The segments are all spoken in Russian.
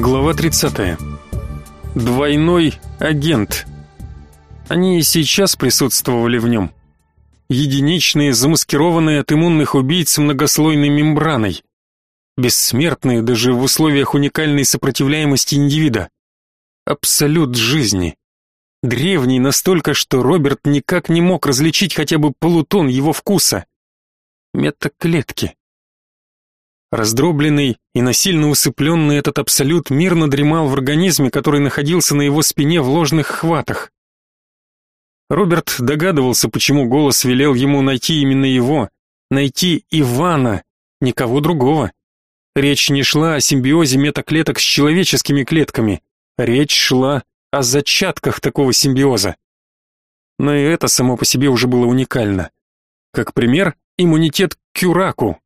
Глава 30. Двойной агент. Они и сейчас присутствовали в нем. Единичные, замаскированные от иммунных убийц многослойной мембраной. Бессмертные даже в условиях уникальной сопротивляемости индивида. Абсолют жизни. Древний настолько, что Роберт никак не мог различить хотя бы полутон его вкуса. Метаклетки. Раздробленный и насильно усыпленный этот абсолют мирно дремал в организме, который находился на его спине в ложных хватах. Роберт догадывался, почему голос велел ему найти именно его, найти Ивана, никого другого. Речь не шла о симбиозе метаклеток с человеческими клетками, речь шла о зачатках такого симбиоза. Но и это само по себе уже было уникально. Как пример, иммунитет к кюраку.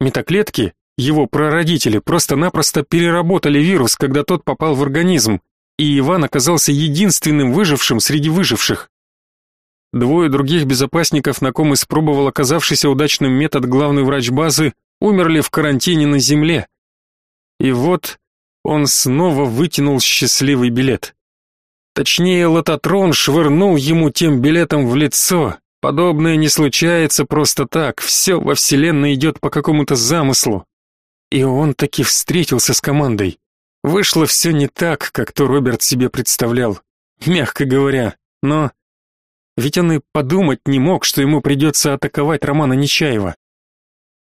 Метаклетки его прародители просто-напросто переработали вирус, когда тот попал в организм, и Иван оказался единственным выжившим среди выживших. Двое других безопасников, на ком испробовал оказавшийся удачным метод главный врач базы, умерли в карантине на земле. И вот он снова вытянул счастливый билет. Точнее, лототрон швырнул ему тем билетом в лицо. Подобное не случается просто так, все во вселенной идет по какому-то замыслу. И он таки встретился с командой. Вышло все не так, как то Роберт себе представлял, мягко говоря, но... Ведь он и подумать не мог, что ему придется атаковать Романа Нечаева.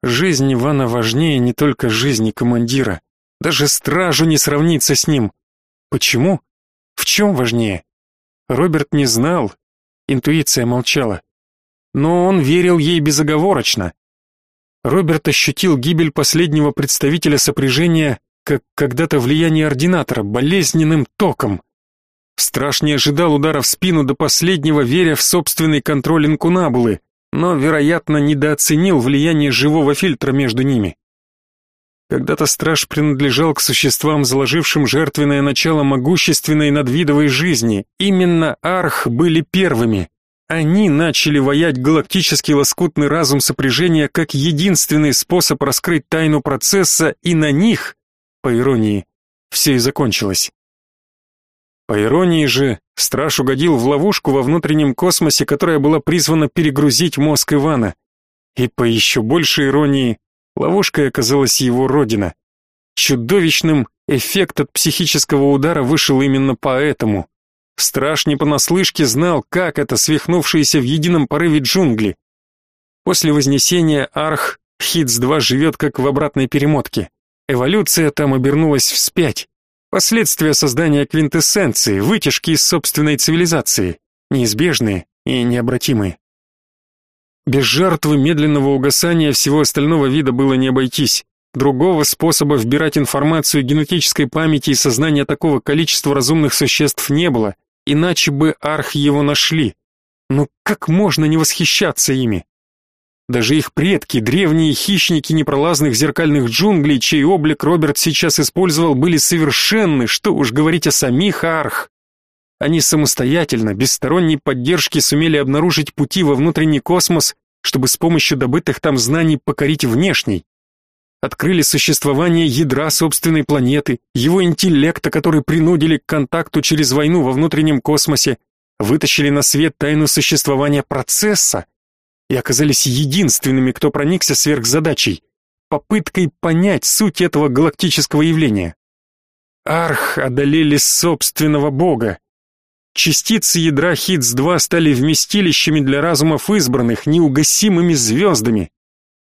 Жизнь Ивана важнее не только жизни командира. Даже стражу не сравнится с ним. Почему? В чем важнее? Роберт не знал, интуиция молчала. Но он верил ей безоговорочно. Роберт ощутил гибель последнего представителя сопряжения, как когда-то влияние ординатора, болезненным током. Страш не ожидал удара в спину до последнего, веря в собственный контроль инкунабулы, но, вероятно, недооценил влияние живого фильтра между ними. Когда-то страж принадлежал к существам, заложившим жертвенное начало могущественной надвидовой жизни. Именно арх были первыми, они начали воять галактический лоскутный разум сопряжения как единственный способ раскрыть тайну процесса, и на них, по иронии, все и закончилось. По иронии же, страж угодил в ловушку во внутреннем космосе, которая была призвана перегрузить мозг Ивана. И по еще большей иронии, ловушкой оказалась его родина. Чудовищным эффект от психического удара вышел именно поэтому. Страж не понаслышке знал, как это свихнувшиеся в едином порыве джунгли. После вознесения Арх Хитс-2 живет как в обратной перемотке. Эволюция там обернулась вспять. Последствия создания квинтэссенции, вытяжки из собственной цивилизации, неизбежные и необратимые. Без жертвы медленного угасания всего остального вида было не обойтись. Другого способа вбирать информацию генетической памяти и сознания такого количества разумных существ не было, иначе бы арх его нашли. Но как можно не восхищаться ими? Даже их предки, древние хищники непролазных зеркальных джунглей, чей облик Роберт сейчас использовал, были совершенны, что уж говорить о самих арх. Они самостоятельно, без сторонней поддержки сумели обнаружить пути во внутренний космос, чтобы с помощью добытых там знаний покорить внешний открыли существование ядра собственной планеты, его интеллекта, который принудили к контакту через войну во внутреннем космосе, вытащили на свет тайну существования процесса и оказались единственными, кто проникся сверхзадачей, попыткой понять суть этого галактического явления. Арх одолели собственного бога. Частицы ядра Хитс-2 стали вместилищами для разумов избранных, неугасимыми звездами.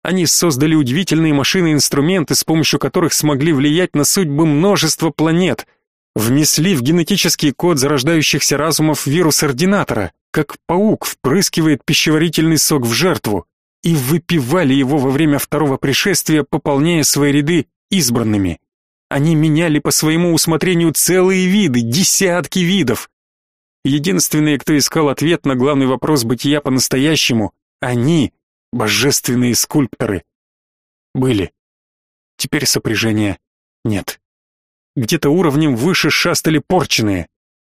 Они создали удивительные машины-инструменты, с помощью которых смогли влиять на судьбы множества планет, внесли в генетический код зарождающихся разумов вирус ординатора, как паук впрыскивает пищеварительный сок в жертву, и выпивали его во время второго пришествия, пополняя свои ряды избранными. Они меняли по своему усмотрению целые виды, десятки видов. Единственные, кто искал ответ на главный вопрос бытия по-настоящему, они божественные скульпторы. Были. Теперь сопряжения нет. Где-то уровнем выше шастали порченые.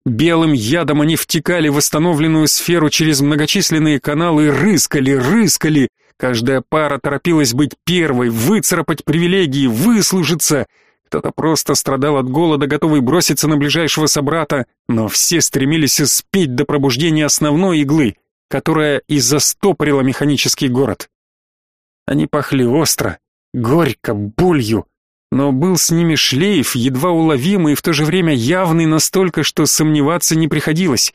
Белым ядом они втекали в восстановленную сферу через многочисленные каналы рыскали, рыскали. Каждая пара торопилась быть первой, выцарапать привилегии, выслужиться. кто-то просто страдал от голода, готовый броситься на ближайшего собрата, но все стремились успеть до пробуждения основной иглы, которая и застопорила механический город. Они пахли остро, горько, болью, но был с ними шлейф, едва уловимый и в то же время явный настолько, что сомневаться не приходилось.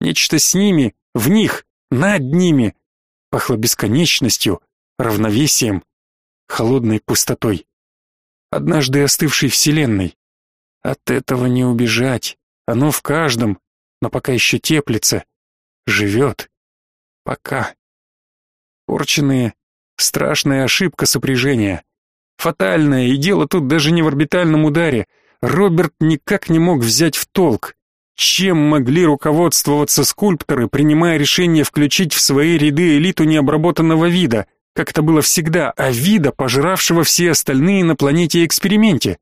Нечто с ними, в них, над ними, пахло бесконечностью, равновесием, холодной пустотой однажды остывшей вселенной. От этого не убежать, оно в каждом, но пока еще теплится, живет. Пока. Порченные, страшная ошибка сопряжения. Фатальная, и дело тут даже не в орбитальном ударе. Роберт никак не мог взять в толк, чем могли руководствоваться скульпторы, принимая решение включить в свои ряды элиту необработанного вида, как это было всегда, а вида, пожравшего все остальные на планете эксперименте.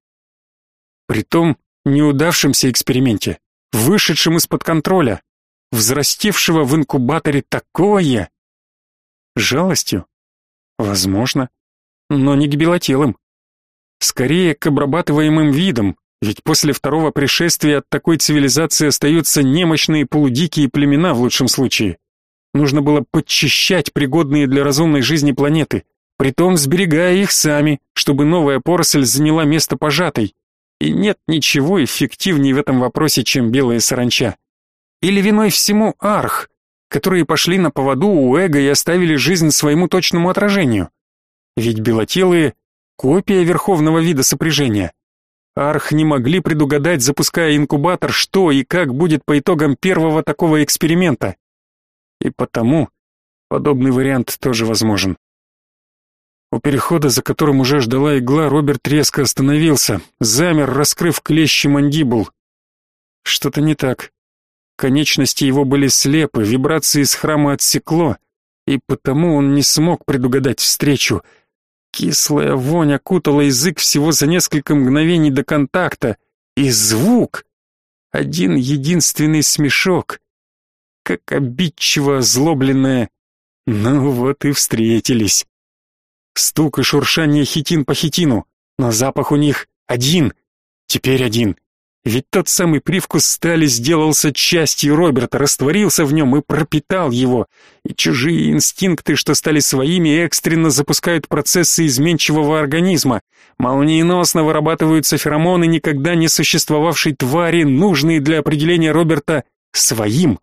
Притом неудавшемся эксперименте, вышедшем из-под контроля, взрастившего в инкубаторе такое. Жалостью? Возможно, но не к белотелым. Скорее к обрабатываемым видам, ведь после второго пришествия от такой цивилизации остаются немощные полудикие племена в лучшем случае. Нужно было подчищать пригодные для разумной жизни планеты, притом сберегая их сами, чтобы новая поросль заняла место пожатой. И нет ничего эффективнее в этом вопросе, чем белая саранча. Или виной всему арх, которые пошли на поводу у эго и оставили жизнь своему точному отражению. Ведь белотелые — копия верховного вида сопряжения. Арх не могли предугадать, запуская инкубатор, что и как будет по итогам первого такого эксперимента и потому подобный вариант тоже возможен. У перехода, за которым уже ждала игла, Роберт резко остановился, замер, раскрыв клещи мандибул. Что-то не так. Конечности его были слепы, вибрации из храма отсекло, и потому он не смог предугадать встречу. Кислая вонь окутала язык всего за несколько мгновений до контакта, и звук — один единственный смешок, как обидчиво озлобленная. Ну вот и встретились. Стук и шуршание хитин по хитину, но запах у них один, теперь один. Ведь тот самый привкус стали сделался частью Роберта, растворился в нем и пропитал его. И чужие инстинкты, что стали своими, экстренно запускают процессы изменчивого организма. Молниеносно вырабатываются феромоны никогда не существовавшей твари, нужные для определения Роберта своим.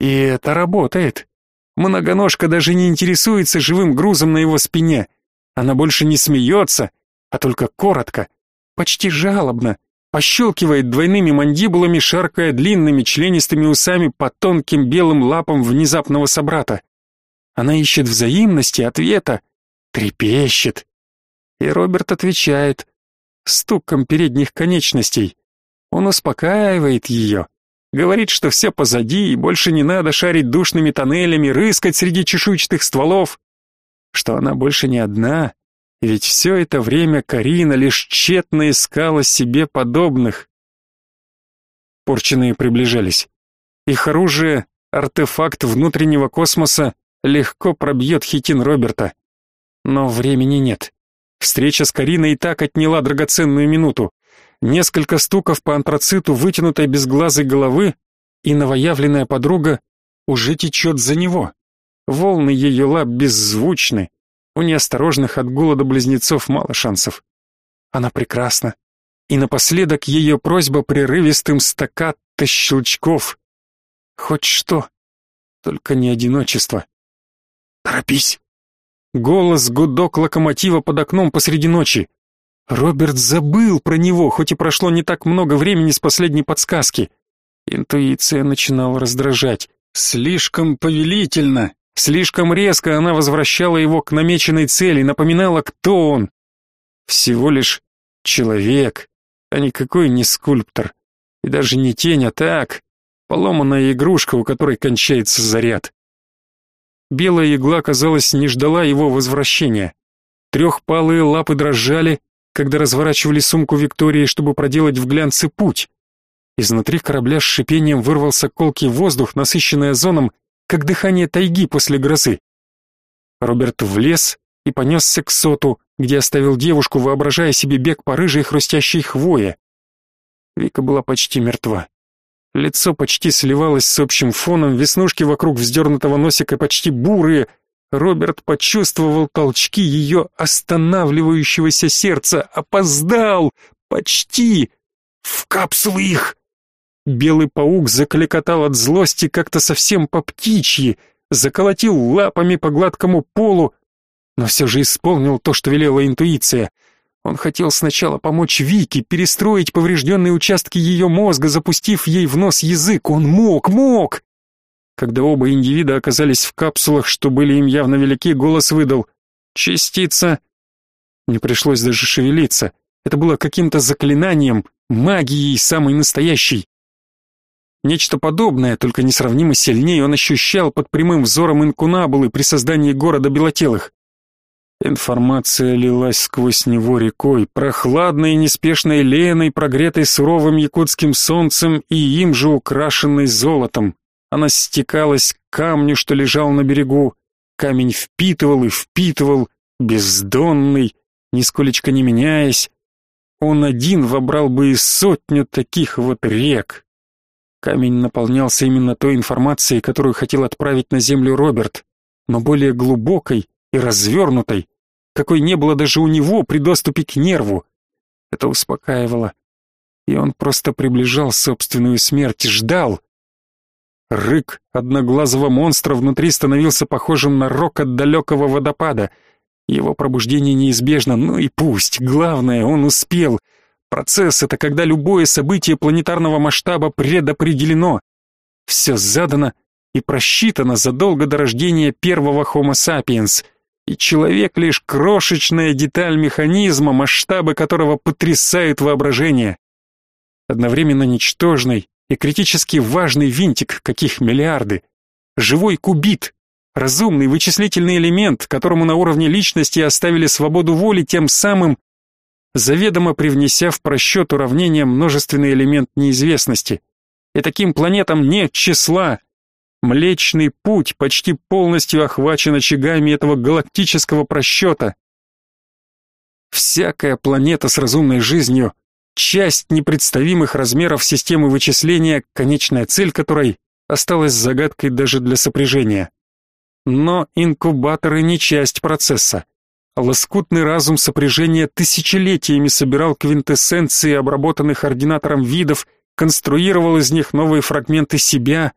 И это работает. Многоножка даже не интересуется живым грузом на его спине. Она больше не смеется, а только коротко, почти жалобно, пощелкивает двойными мандибулами, шаркая длинными членистыми усами по тонким белым лапам внезапного собрата. Она ищет взаимности, ответа, трепещет. И Роберт отвечает стуком передних конечностей. Он успокаивает ее, Говорит, что все позади и больше не надо шарить душными тоннелями, рыскать среди чешуйчатых стволов. Что она больше не одна, ведь все это время Карина лишь тщетно искала себе подобных. Порченые приближались. Их оружие, артефакт внутреннего космоса, легко пробьет хитин Роберта. Но времени нет. Встреча с Кариной и так отняла драгоценную минуту несколько стуков по антрациту вытянутой безглазой головы, и новоявленная подруга уже течет за него. Волны ее лап беззвучны, у неосторожных от голода близнецов мало шансов. Она прекрасна, и напоследок ее просьба прерывистым стаккато щелчков. Хоть что, только не одиночество. «Торопись!» Голос гудок локомотива под окном посреди ночи. Роберт забыл про него, хоть и прошло не так много времени с последней подсказки. Интуиция начинала раздражать. Слишком повелительно, слишком резко она возвращала его к намеченной цели, напоминала, кто он. Всего лишь человек, а никакой не скульптор. И даже не тень, а так, поломанная игрушка, у которой кончается заряд. Белая игла, казалось, не ждала его возвращения. Трехпалые лапы дрожали, когда разворачивали сумку Виктории, чтобы проделать в глянце путь. Изнутри корабля с шипением вырвался колкий воздух, насыщенный озоном, как дыхание тайги после грозы. Роберт влез и понесся к соту, где оставил девушку, воображая себе бег по рыжей хрустящей хвое. Вика была почти мертва. Лицо почти сливалось с общим фоном, веснушки вокруг вздернутого носика почти бурые. Роберт почувствовал толчки ее останавливающегося сердца. Опоздал! Почти! В капсулы их! Белый паук закликотал от злости как-то совсем по птичьи, заколотил лапами по гладкому полу, но все же исполнил то, что велела интуиция. Он хотел сначала помочь Вике перестроить поврежденные участки ее мозга, запустив ей в нос язык. Он мог, мог! Когда оба индивида оказались в капсулах, что были им явно велики, голос выдал «Частица». Не пришлось даже шевелиться. Это было каким-то заклинанием, магией самой настоящей. Нечто подобное, только несравнимо сильнее он ощущал под прямым взором инкунабулы при создании города белотелых. Информация лилась сквозь него рекой, прохладной и неспешной леной, прогретой суровым якутским солнцем и им же украшенной золотом. Она стекалась к камню, что лежал на берегу. Камень впитывал и впитывал, бездонный, нисколечко не меняясь. Он один вобрал бы и сотню таких вот рек. Камень наполнялся именно той информацией, которую хотел отправить на землю Роберт, но более глубокой и развернутой, какой не было даже у него при доступе к нерву. Это успокаивало. И он просто приближал собственную смерть, ждал. Рык одноглазого монстра внутри становился похожим на рок от далекого водопада. Его пробуждение неизбежно, ну и пусть. Главное, он успел — Процесс — это когда любое событие планетарного масштаба предопределено. Все задано и просчитано задолго до рождения первого Homo sapiens, и человек лишь крошечная деталь механизма, масштабы которого потрясают воображение. Одновременно ничтожный и критически важный винтик, каких миллиарды. Живой кубит, разумный вычислительный элемент, которому на уровне личности оставили свободу воли, тем самым заведомо привнеся в просчет уравнения множественный элемент неизвестности. И таким планетам нет числа. Млечный путь почти полностью охвачен очагами этого галактического просчета. Всякая планета с разумной жизнью — часть непредставимых размеров системы вычисления, конечная цель которой осталась загадкой даже для сопряжения. Но инкубаторы не часть процесса. Лоскутный разум сопряжения тысячелетиями собирал квинтэссенции обработанных ординатором видов, конструировал из них новые фрагменты себя.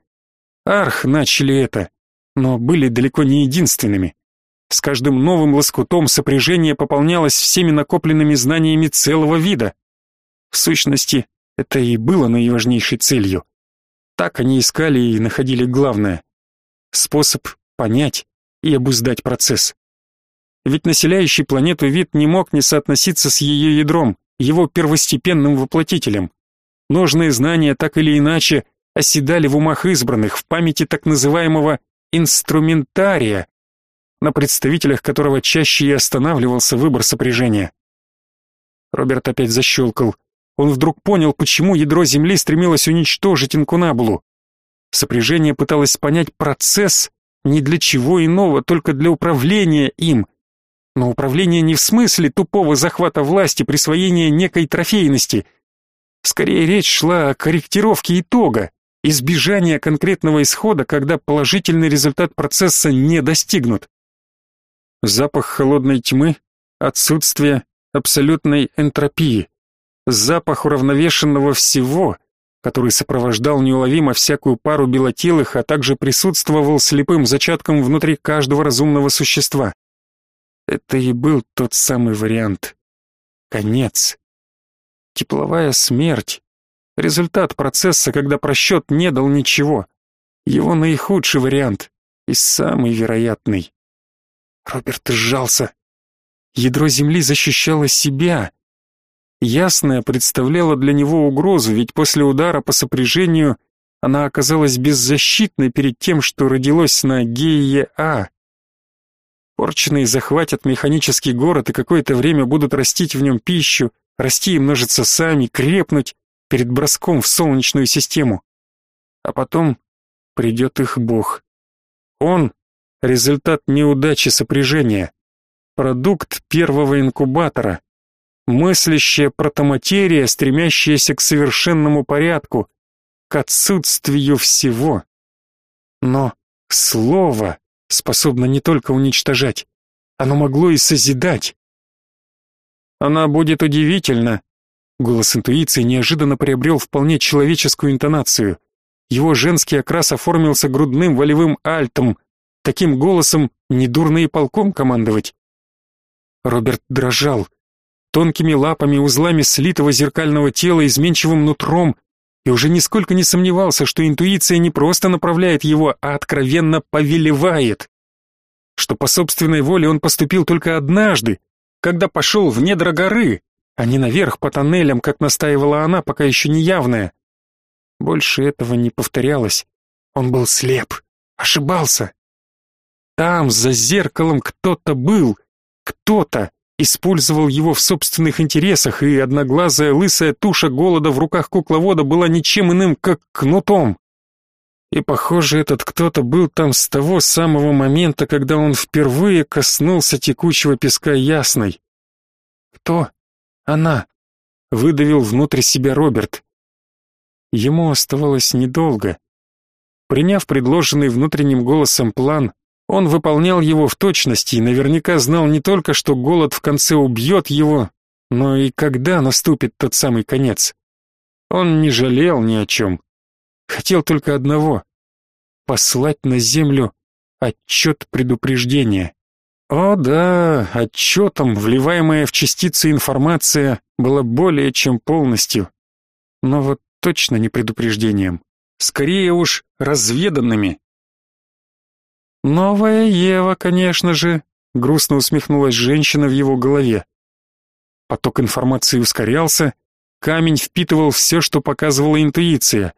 Арх начали это, но были далеко не единственными. С каждым новым лоскутом сопряжение пополнялось всеми накопленными знаниями целого вида. В сущности, это и было наиважнейшей целью. Так они искали и находили главное — способ понять и обуздать процесс. Ведь населяющий планету вид не мог не соотноситься с ее ядром, его первостепенным воплотителем. Нужные знания так или иначе оседали в умах избранных, в памяти так называемого инструментария, на представителях которого чаще и останавливался выбор сопряжения. Роберт опять защелкал. Он вдруг понял, почему ядро Земли стремилось уничтожить инкунабулу. Сопряжение пыталось понять процесс не для чего иного, только для управления им, но управление не в смысле тупого захвата власти, присвоения некой трофейности. Скорее речь шла о корректировке итога, избежания конкретного исхода, когда положительный результат процесса не достигнут. Запах холодной тьмы, отсутствие абсолютной энтропии, запах уравновешенного всего, который сопровождал неуловимо всякую пару белотелых, а также присутствовал слепым зачатком внутри каждого разумного существа. Это и был тот самый вариант. Конец. Тепловая смерть. Результат процесса, когда просчет не дал ничего. Его наихудший вариант и самый вероятный. Роберт сжался. Ядро Земли защищало себя. Ясное представляло для него угрозу, ведь после удара по сопряжению она оказалась беззащитной перед тем, что родилось на Гея-А. Порченые захватят механический город и какое-то время будут растить в нем пищу, расти и множиться сами, крепнуть перед броском в солнечную систему. А потом придет их бог. Он — результат неудачи сопряжения. продукт первого инкубатора, мыслящая протоматерия, стремящаяся к совершенному порядку, к отсутствию всего. Но слово способно не только уничтожать, оно могло и созидать. Она будет удивительна. Голос интуиции неожиданно приобрел вполне человеческую интонацию. Его женский окрас оформился грудным волевым альтом. Таким голосом недурно и полком командовать. Роберт дрожал. Тонкими лапами, узлами слитого зеркального тела, изменчивым нутром, и уже нисколько не сомневался, что интуиция не просто направляет его, а откровенно повелевает. Что по собственной воле он поступил только однажды, когда пошел в недра горы, а не наверх по тоннелям, как настаивала она, пока еще не явная. Больше этого не повторялось. Он был слеп, ошибался. Там, за зеркалом, кто-то был, кто-то, использовал его в собственных интересах, и одноглазая лысая туша голода в руках кукловода была ничем иным, как кнутом. И, похоже, этот кто-то был там с того самого момента, когда он впервые коснулся текучего песка ясной. «Кто? Она?» — выдавил внутрь себя Роберт. Ему оставалось недолго. Приняв предложенный внутренним голосом план, он выполнял его в точности и наверняка знал не только, что голод в конце убьет его, но и когда наступит тот самый конец. Он не жалел ни о чем. Хотел только одного — послать на землю отчет предупреждения. О да, отчетом, вливаемая в частицы информация, была более чем полностью. Но вот точно не предупреждением. Скорее уж разведанными, «Новая Ева, конечно же», — грустно усмехнулась женщина в его голове. Поток информации ускорялся, камень впитывал все, что показывала интуиция.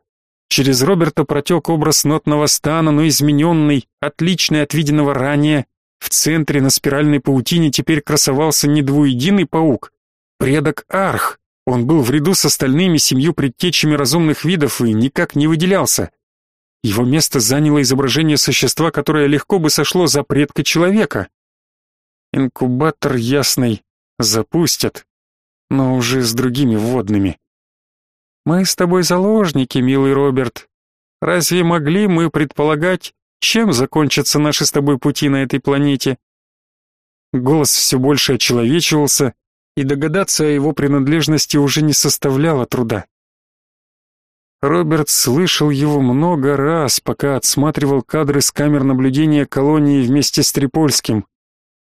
Через Роберта протек образ нотного стана, но измененный, отличный от виденного ранее. В центре на спиральной паутине теперь красовался не двуединый паук, предок Арх. Он был в ряду с остальными семью предтечами разумных видов и никак не выделялся. Его место заняло изображение существа, которое легко бы сошло за предка человека. Инкубатор ясный запустят, но уже с другими водными. Мы с тобой заложники, милый Роберт. Разве могли мы предполагать, чем закончатся наши с тобой пути на этой планете? Голос все больше очеловечивался, и догадаться о его принадлежности уже не составляло труда. Роберт слышал его много раз, пока отсматривал кадры с камер наблюдения колонии вместе с Трипольским.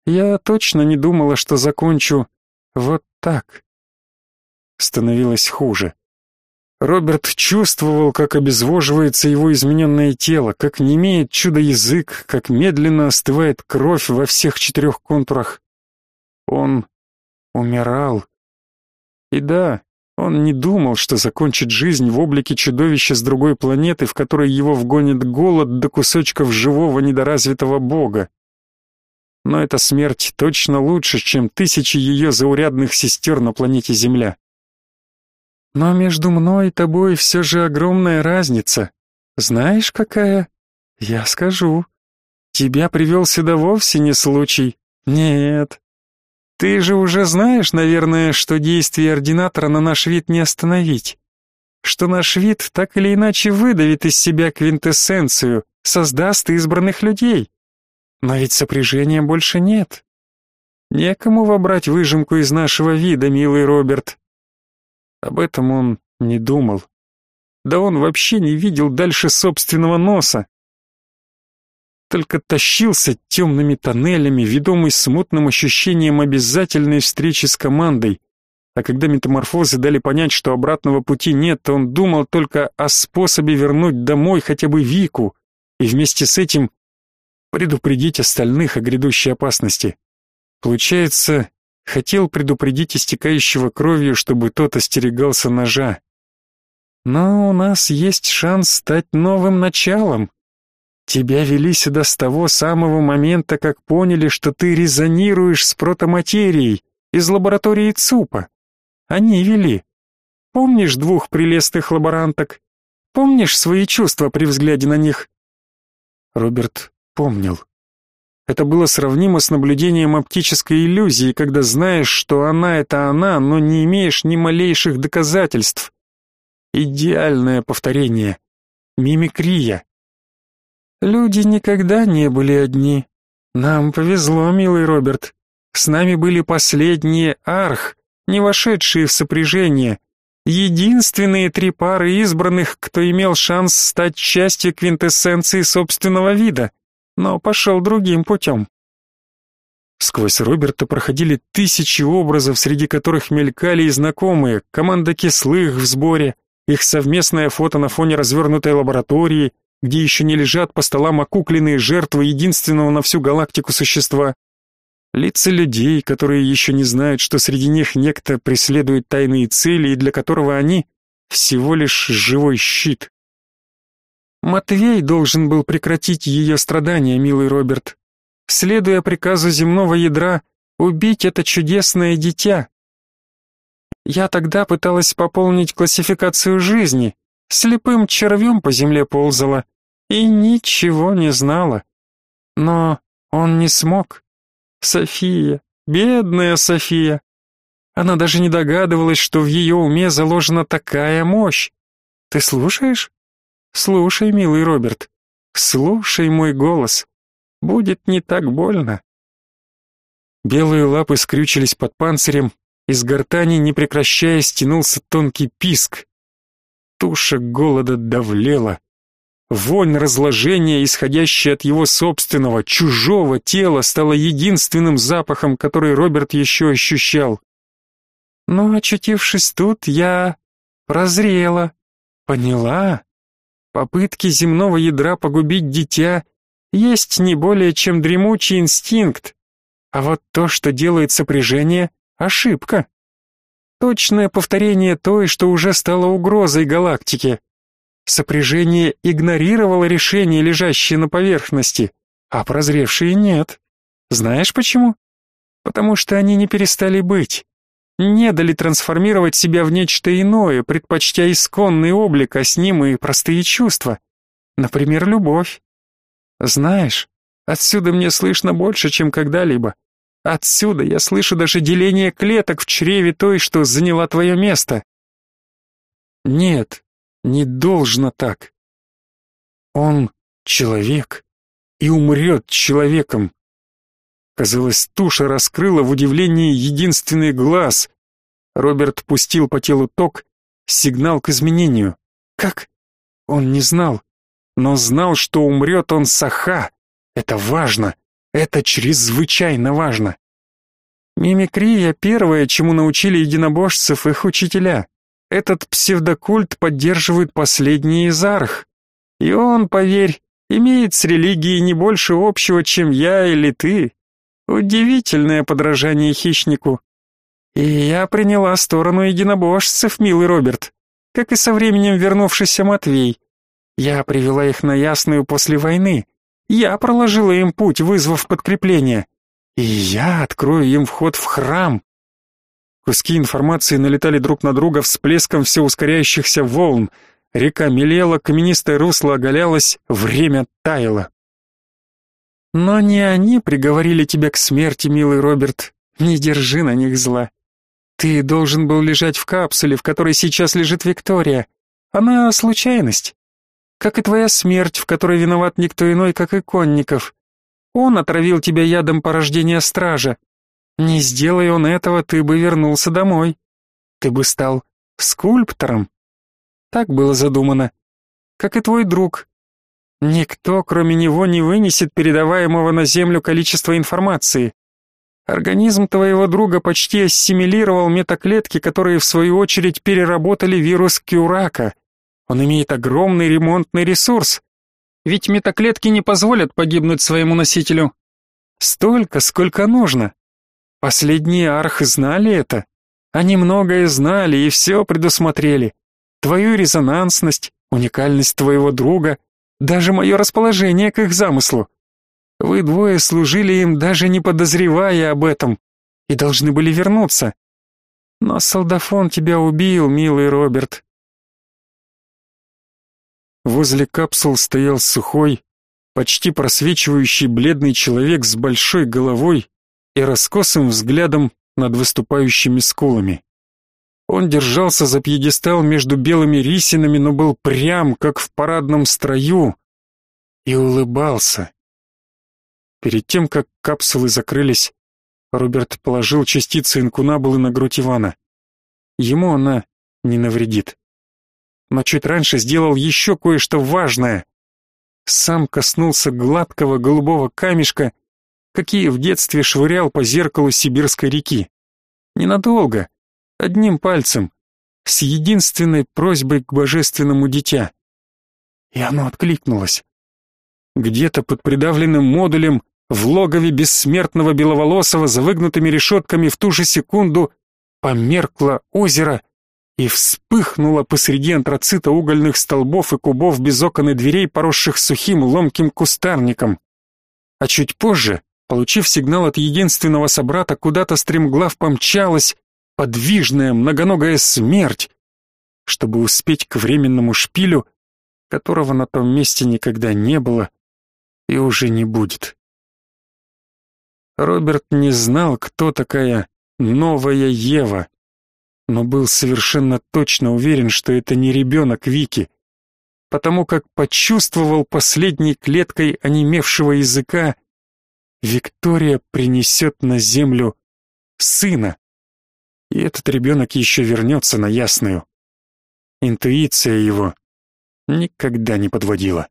Я точно не думала, что закончу вот так. Становилось хуже. Роберт чувствовал, как обезвоживается его измененное тело, как немеет чудо-язык, как медленно остывает кровь во всех четырех контурах. Он умирал. И да, он не думал, что закончит жизнь в облике чудовища с другой планеты, в которой его вгонит голод до кусочков живого недоразвитого бога. Но эта смерть точно лучше, чем тысячи ее заурядных сестер на планете Земля. Но между мной и тобой все же огромная разница. Знаешь, какая? Я скажу. Тебя привел сюда вовсе не случай. Нет, ты же уже знаешь, наверное, что действие ординатора на наш вид не остановить. Что наш вид так или иначе выдавит из себя квинтэссенцию, создаст избранных людей. Но ведь сопряжения больше нет. Некому вобрать выжимку из нашего вида, милый Роберт. Об этом он не думал. Да он вообще не видел дальше собственного носа только тащился темными тоннелями, ведомый смутным ощущением обязательной встречи с командой. А когда метаморфозы дали понять, что обратного пути нет, он думал только о способе вернуть домой хотя бы Вику и вместе с этим предупредить остальных о грядущей опасности. Получается, хотел предупредить истекающего кровью, чтобы тот остерегался ножа. Но у нас есть шанс стать новым началом. Тебя вели сюда с того самого момента, как поняли, что ты резонируешь с протоматерией из лаборатории ЦУПа. Они вели. Помнишь двух прелестных лаборанток? Помнишь свои чувства при взгляде на них? Роберт помнил. Это было сравнимо с наблюдением оптической иллюзии, когда знаешь, что она — это она, но не имеешь ни малейших доказательств. Идеальное повторение. Мимикрия. Люди никогда не были одни. Нам повезло, милый Роберт. С нами были последние арх, не вошедшие в сопряжение, единственные три пары избранных, кто имел шанс стать частью квинтэссенции собственного вида, но пошел другим путем. Сквозь Роберта проходили тысячи образов, среди которых мелькали и знакомые, команда кислых в сборе, их совместное фото на фоне развернутой лаборатории, где еще не лежат по столам окукленные жертвы единственного на всю галактику существа, лица людей, которые еще не знают, что среди них некто преследует тайные цели и для которого они всего лишь живой щит. Матвей должен был прекратить ее страдания, милый Роберт. Следуя приказу земного ядра, убить это чудесное дитя. Я тогда пыталась пополнить классификацию жизни, слепым червем по земле ползала и ничего не знала. Но он не смог. София, бедная София. Она даже не догадывалась, что в ее уме заложена такая мощь. Ты слушаешь? Слушай, милый Роберт. Слушай мой голос. Будет не так больно. Белые лапы скрючились под панцирем, из гортани, не прекращая, стянулся тонкий писк. Туша голода давлела. Вонь разложения, исходящая от его собственного, чужого тела, стала единственным запахом, который Роберт еще ощущал. Но, очутившись тут, я прозрела, поняла. Попытки земного ядра погубить дитя есть не более чем дремучий инстинкт, а вот то, что делает сопряжение, ошибка. Точное повторение той, что уже стало угрозой галактике. Сопряжение игнорировало решение, лежащее на поверхности, а прозревшие нет. Знаешь почему? Потому что они не перестали быть. Не дали трансформировать себя в нечто иное, предпочтя исконный облик, а с ним и простые чувства. Например, любовь. Знаешь, отсюда мне слышно больше, чем когда-либо. Отсюда я слышу даже деление клеток в чреве той, что заняла твое место. Нет, не должно так. Он человек и умрет человеком. Казалось, туша раскрыла в удивлении единственный глаз. Роберт пустил по телу ток, сигнал к изменению. Как? Он не знал, но знал, что умрет он саха. Это важно, это чрезвычайно важно. Мимикрия первое, чему научили единобожцев их учителя. Этот псевдокульт поддерживает последний из арх. И он, поверь, имеет с религией не больше общего, чем я или ты. Удивительное подражание хищнику. И я приняла сторону единобожцев, милый Роберт, как и со временем вернувшийся Матвей. Я привела их на Ясную после войны. Я проложила им путь, вызвав подкрепление. И я открою им вход в храм, Куски информации налетали друг на друга всплеском все ускоряющихся волн. Река мелела, каменистое русло оголялось, время таяло. Но не они приговорили тебя к смерти, милый Роберт. Не держи на них зла. Ты должен был лежать в капсуле, в которой сейчас лежит Виктория. Она случайность. Как и твоя смерть, в которой виноват никто иной, как и Конников. Он отравил тебя ядом порождения стража, не сделай он этого, ты бы вернулся домой. Ты бы стал скульптором. Так было задумано. Как и твой друг. Никто, кроме него, не вынесет передаваемого на Землю количества информации. Организм твоего друга почти ассимилировал метаклетки, которые в свою очередь переработали вирус Кюрака. Он имеет огромный ремонтный ресурс. Ведь метаклетки не позволят погибнуть своему носителю. Столько, сколько нужно. Последние архи знали это. Они многое знали и все предусмотрели. Твою резонансность, уникальность твоего друга, даже мое расположение к их замыслу. Вы двое служили им, даже не подозревая об этом, и должны были вернуться. Но солдафон тебя убил, милый Роберт. Возле капсул стоял сухой, почти просвечивающий бледный человек с большой головой и раскосым взглядом над выступающими скулами. Он держался за пьедестал между белыми рисинами, но был прям, как в парадном строю, и улыбался. Перед тем, как капсулы закрылись, Роберт положил частицы инкунабулы на грудь Ивана. Ему она не навредит. Но чуть раньше сделал еще кое-что важное. Сам коснулся гладкого голубого камешка, какие в детстве швырял по зеркалу сибирской реки. Ненадолго, одним пальцем, с единственной просьбой к божественному дитя. И оно откликнулось. Где-то под придавленным модулем в логове бессмертного беловолосого за выгнутыми решетками в ту же секунду померкло озеро и вспыхнуло посреди антрацита угольных столбов и кубов без окон и дверей, поросших сухим ломким кустарником. А чуть позже, получив сигнал от единственного собрата, куда-то стремглав помчалась подвижная многоногая смерть, чтобы успеть к временному шпилю, которого на том месте никогда не было и уже не будет. Роберт не знал, кто такая новая Ева, но был совершенно точно уверен, что это не ребенок Вики, потому как почувствовал последней клеткой онемевшего языка Виктория принесет на землю сына. И этот ребенок еще вернется на ясную. Интуиция его никогда не подводила.